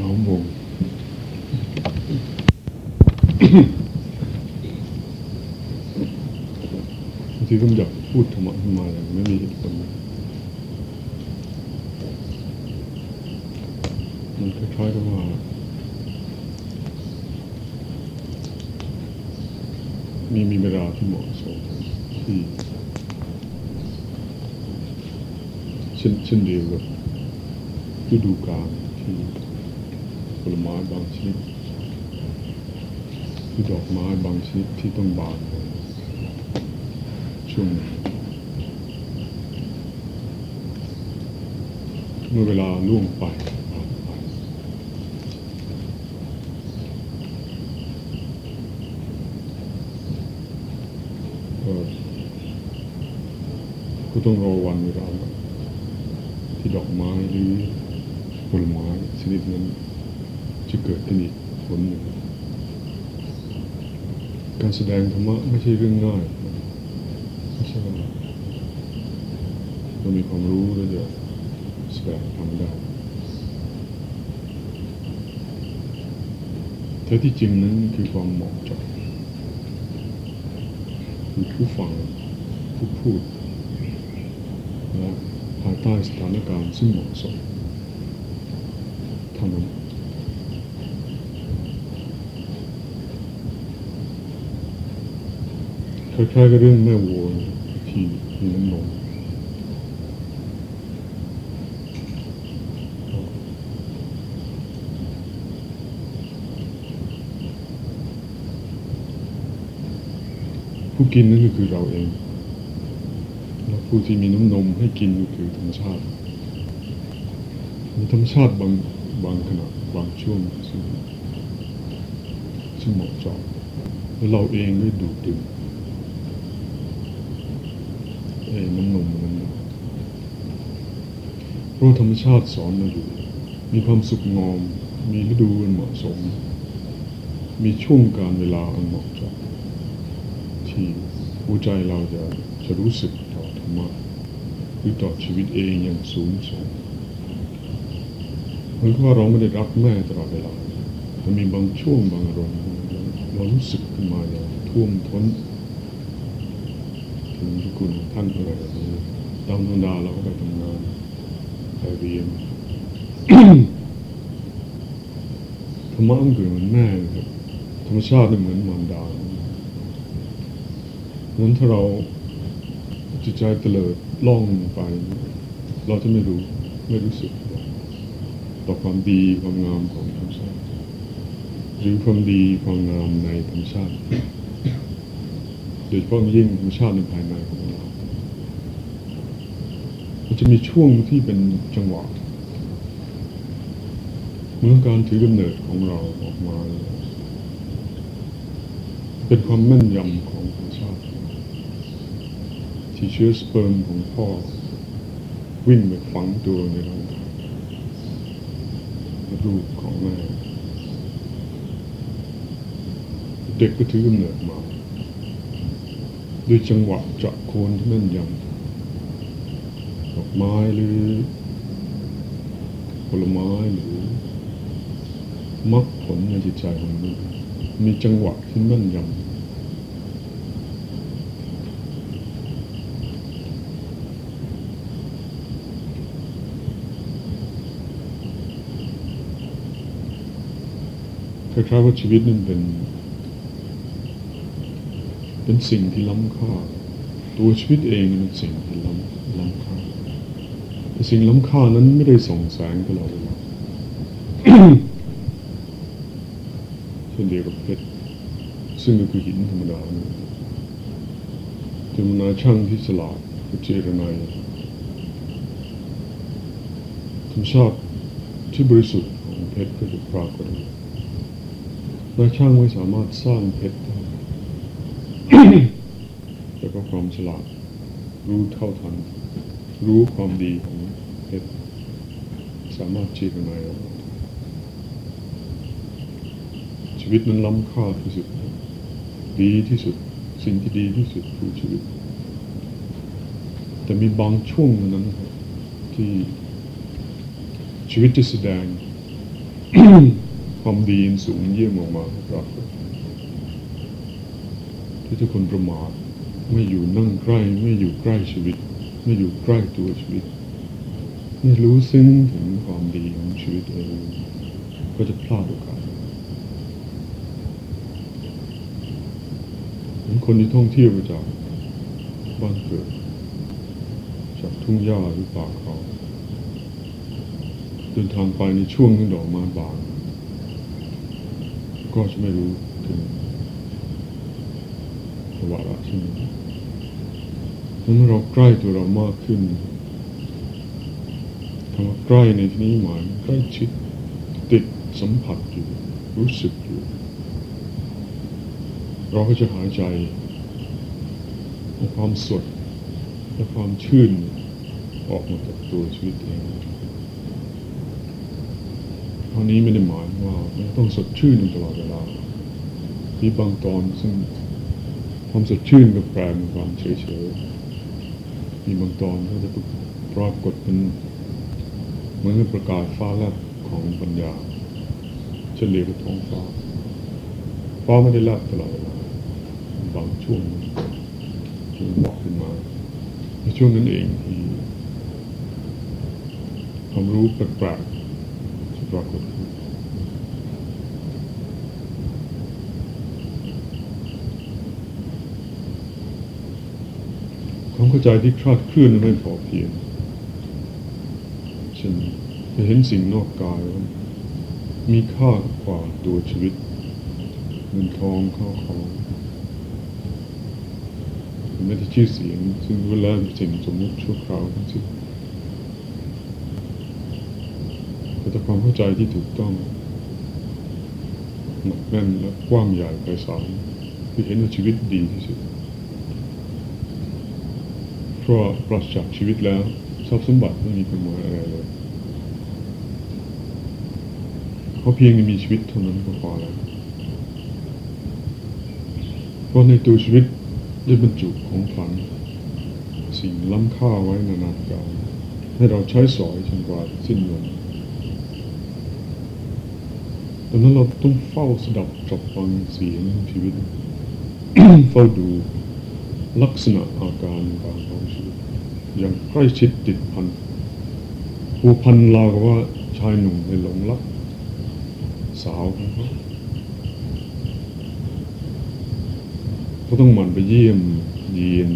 ล้อมวงบางทีก็อยากพูดธรรมะขึ้นมาอย่างไม่มีเหตุผลมันคล้ายๆกับว่ามีมีเวลาที่เหมาะสมที่เช่นเช่นเดียวกับฤดูกาลที่ ผลไม้บางชนิดหรือดอกไม้บางชนิดที่ต้องบานช่วงเมื่อเวลาล่วงไปไปก็ก็ต้องรอวันเวลาที่ดอกไม้หรือผลไม้ชนิดนั้น จะเกิดขึ้นอีกผลหนึ่งการแสดงธรรมะไม่ใช่เรื่องง่ายไม่ใช่ว่าเรามีความรู้แล้วจะแสดงทำได้แต่ที่จริงนั้นคือความเหมาะเจาะคือผู้ฟังผู้พูดและภายใต้สถานการณ์ซึ่งเหมาะสมเท่านั้น คล้ายๆกับเรื่องแม่วัวที่มีน้ำนมผู้กินนั่นก็คือเราเอง และผู้ที่มีน้ำนมให้กินก็คือธรรมชาติ มีธรรมชาติบางบางขณะบางช่วงซึ่งซึ่งเหมาะเจาะแล้วเราเองได้ดูดดื่ม เอ้น้ำนมนั้นเพราะธรรมชาติสอนเราอยู่ มีความสุขงอม มีฤดูอันเหมาะสม มีช่วงการเวลาอันเหมาะเจาะที่หัวใจเราจะจะรู้สึกต่อธรรมะหรือต่อชีวิตเองอย่างสูงส่งเหมือนกับว่าเราไม่ได้รักแม่ตลอดเวลาแต่มีบางช่วงบางอารมณ์เรารู้สึกขึ้นมาอย่างท่วมท้น ถึงที่คุณท่านอะไรแบบนี้ตามธรรมดาเราก็ไปทำงานไปเรียนธรรมะมันเกิดเหมือนแม่ครับธรรมชาติมันเหมือนมารดานั้นถ้าเราจิตใจเตลิดล่องไป เราจะไม่รู้ไม่รู้สึกต่อความดีความงามของธรรมชาติหรือความดีความงามในธรรมชาติ โดยเฉพาะยิ่งธรรมชาติในภายในของเรามันจะมีช่วงที่เป็นจังหวะเมื่อการถือกำเนิดของเราออกมา เป็นความแม่นยำของธรรมชาติ ที่เชื้อสเปิร์มของพ่อ วิ่งไปฝังตัวในร่างกายลูกของแม่เด็กก็ถือกำเนิดมา ด้วยจังหวะจะโคนที่แม่นยำดอกไม้หรือผลไม้หรือมรรคผลในจิตใจของมนุษย์มีจังหวะที่แม่นยำคล้ายๆว่าชีวิตนั้นเป็น เป็นสิ่งที่ล้ำค่า ตัวชีวิตเองเป็นสิ่งที่ล้ำล้ำค่าแต่สิ่งล้ำค่านั้นไม่ได้ส่องแสงตลอดเวลาเช่นเดียวกับเพชรซึ่งก็คือหินธรรมดาเนี่ยจำนาช่างที่ฉลาดก็เจรนายธรรมชาติที่บริสุทธิ์ของเพชรก็จะปรากฏนาช่างไม่สามารถสร้างเพชรได้ แต่ก็ความฉลาด รู้เท่าทัน รู้ความดีของเพชรสามารถชี้กันได้ชีวิตนั้นล้ำค่าที่สุด ดีที่สุด สิ่งที่ดีที่สุดคือชีวิต แต่มีบางช่วงเท่านั้นที่ชีวิตจะแสดง ความดีสูงเยี่ยมออกมาปรากฏ ที่ทุกคนประมาทไม่อยู่นั่งใกล้ไม่อยู่ใกล้ชีวิต ไม่อยู่ใกล้ตัวชีวิต ไม่รู้ซึ้งถึงความดีของชีวิตเองก็จะพลาดโอกาสเหมือนคนที่ท่องเที่ยวไปจากบ้านเกิดจากทุ่งหญ้าหรือป่าเขาเดินทางไปในช่วงที่ดอกไม้บานก็จะไม่รู้ถึง ภาวะละที่นี้เมื่อเราใกล้ตัวเรามากขึ้นคำว่าใกล้ในที่นี้หมายใกล้ชิดติดสัมผัสอยู่รู้สึกอยู่ เราก็จะหายใจเอาความสดและความชื่นออกมาจากตัวชีวิตเองคราวนี้ไม่ได้หมายว่ามันต้องสดชื่นตลอดเวลามีบางตอนซึ่ง ความสดชื่นก็แปลเป็นความเฉยๆมีบางตอนก็จะปรากฏเป็นเหมือนประกาศฟ้าแลบของปัญญาเฉลี่ยกับท้องฟ้าฟ้าไม่ได้แลบตลอดเวลาบางช่วงช่วงบอกขึ้นมาในช่วงนั้นเองที่ความรู้แปลกๆจะปรากฏขึ้น ความเข้าใจที่คลาดเคลื่อนไม่พอเพียงเช่นไปเห็นสิ่งนอกกายมีค่ากว่าตัวชีวิตเงินทองข้าวของไม่ได้ชื่อเสียง ซึ่งเวลาสิ่งสมมติชั่วคราวทั้งสิ้นแต่ความเข้าใจที่ถูกต้องหนักแน่นและกว้างใหญ่ไพศาลคือเห็นว่าชีวิตดีที่สุด เพราะปราศจากชีวิตแล้วทรัพย์สมบัติไม่มีความายอะไรเลยเพราะเพียงมีชีวิตเท่านั้นก็พอแล้วเพราะในตัวชีวิตได้บรรจุของขวัญสิ่งล้ำค่าไว้นานๆกาให้เราใช้สอยจนกว่าสิ้นลมดังนั้นเราต้องเฝ้าสดับจับฟังเสียงชีวิต เฝ้าดู ลักษณะอาการบางของชีวิตอย่างใกล้ชิดติดพันผูกพันราวกับว่าชายหนุ่มในหลงรักสาวของเขาก็ต้องหมั่นไปเยี่ยมเยียน